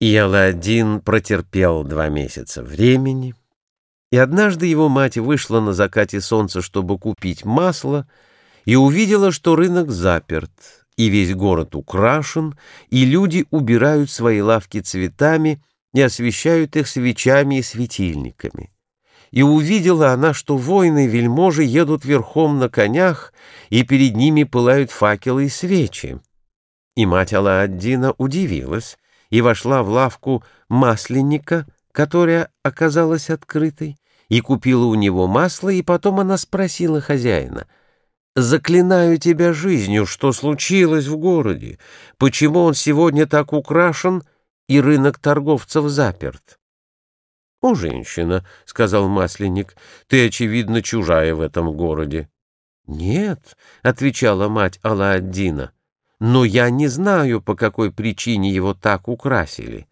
И Аладдин протерпел два месяца времени, и однажды его мать вышла на закате солнца, чтобы купить масло, и увидела, что рынок заперт, и весь город украшен, и люди убирают свои лавки цветами и освещают их свечами и светильниками. И увидела она, что воины-вельможи едут верхом на конях, и перед ними пылают факелы и свечи. И мать Алла-Аддина удивилась, и вошла в лавку масленника, которая оказалась открытой, и купила у него масло, и потом она спросила хозяина, «Заклинаю тебя жизнью, что случилось в городе? Почему он сегодня так украшен, и рынок торговцев заперт?» «О, женщина», — сказал масленник, — «ты, очевидно, чужая в этом городе». «Нет», — отвечала мать Алла-Аддина, — но я не знаю, по какой причине его так украсили.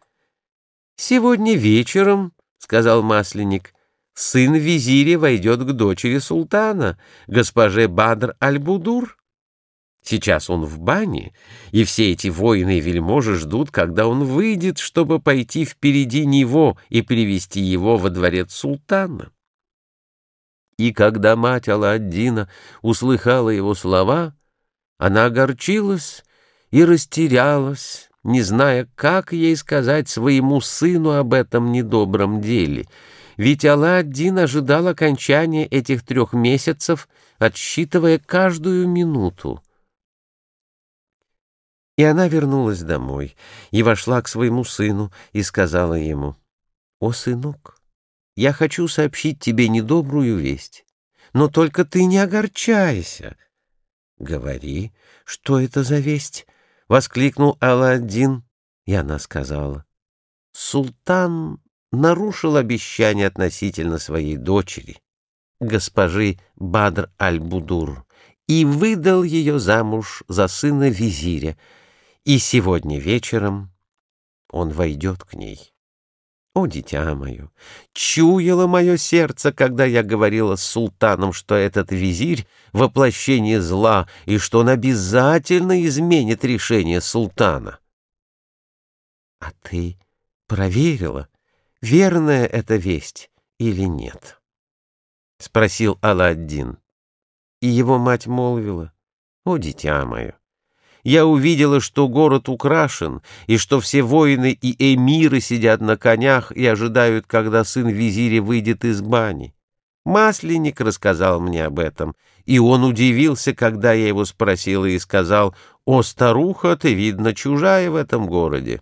«Сегодня вечером, — сказал Масленник, — сын визиря войдет к дочери султана, госпоже Бадр Аль-Будур. Сейчас он в бане, и все эти воины и вельможи ждут, когда он выйдет, чтобы пойти впереди него и привести его во дворец султана. И когда мать Алладдина услыхала его слова, она огорчилась и растерялась, не зная, как ей сказать своему сыну об этом недобром деле, ведь Алладдин ожидал окончания этих трех месяцев, отсчитывая каждую минуту. И она вернулась домой и вошла к своему сыну и сказала ему, «О, сынок, я хочу сообщить тебе недобрую весть, но только ты не огорчайся». «Говори, что это за весть?» — воскликнул Аладдин, и она сказала. «Султан нарушил обещание относительно своей дочери, госпожи Бадр аль-Будур, и выдал ее замуж за сына визиря, и сегодня вечером он войдет к ней». О, дитя мое, чуяло мое сердце, когда я говорила с султаном, что этот визирь — воплощение зла, и что он обязательно изменит решение султана. — А ты проверила, верная эта весть или нет? — спросил Аладдин. И его мать молвила, — О, дитя мое, я увидела, что город украшен, и что все воины и эмиры сидят на конях и ожидают, когда сын визиря выйдет из бани. Масленник рассказал мне об этом, и он удивился, когда я его спросила и сказал, «О, старуха, ты, видно, чужая в этом городе».